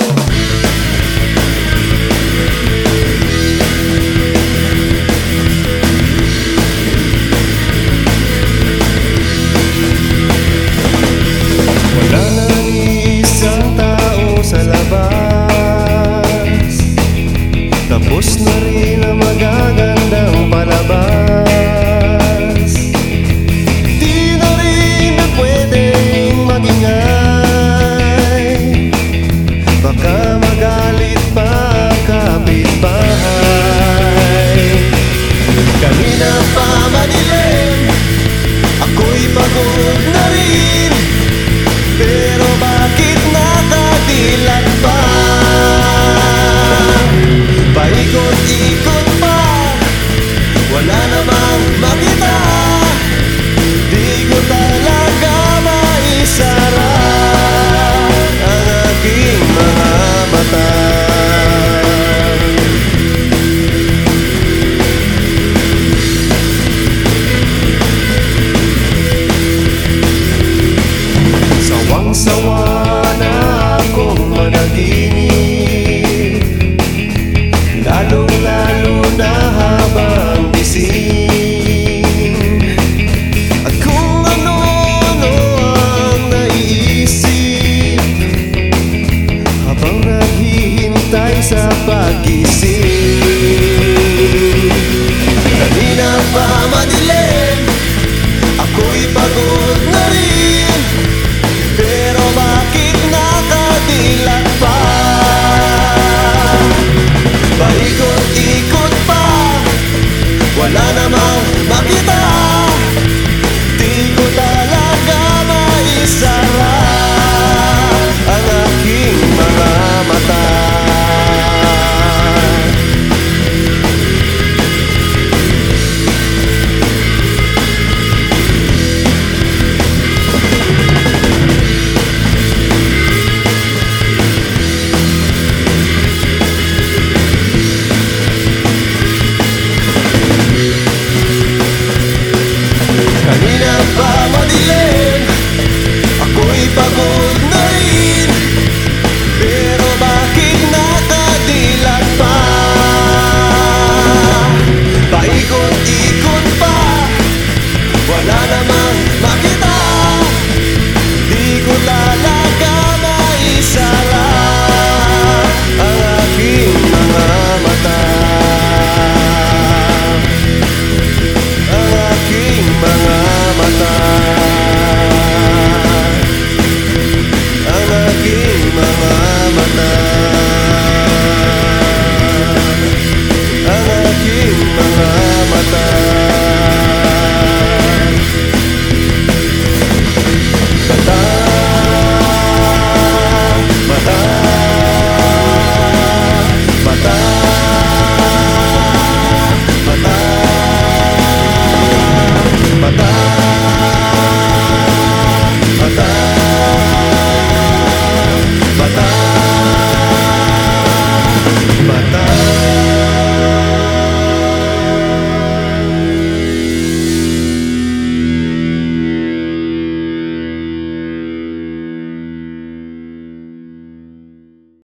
you. Sawang-sawa na akong managinip Lalong-lalo na habang gising. At kung ano-ano ang naiisip Habang naghihintay sa pagising